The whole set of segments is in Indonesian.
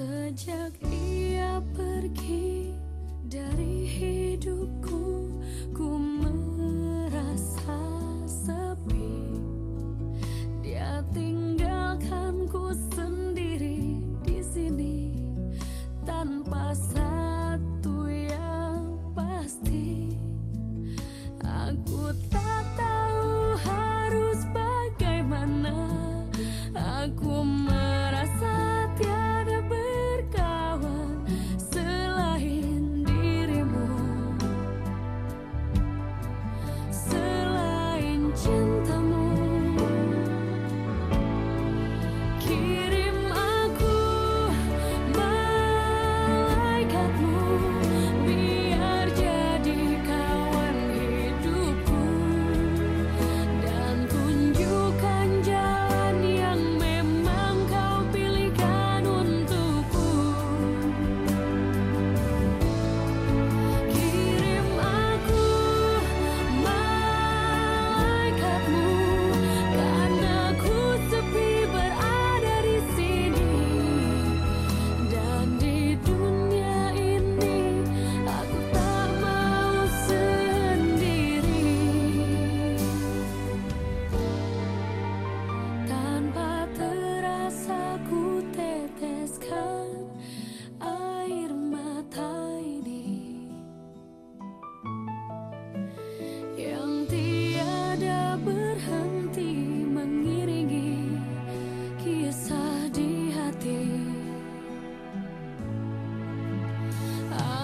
sejak ini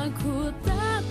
Aku tak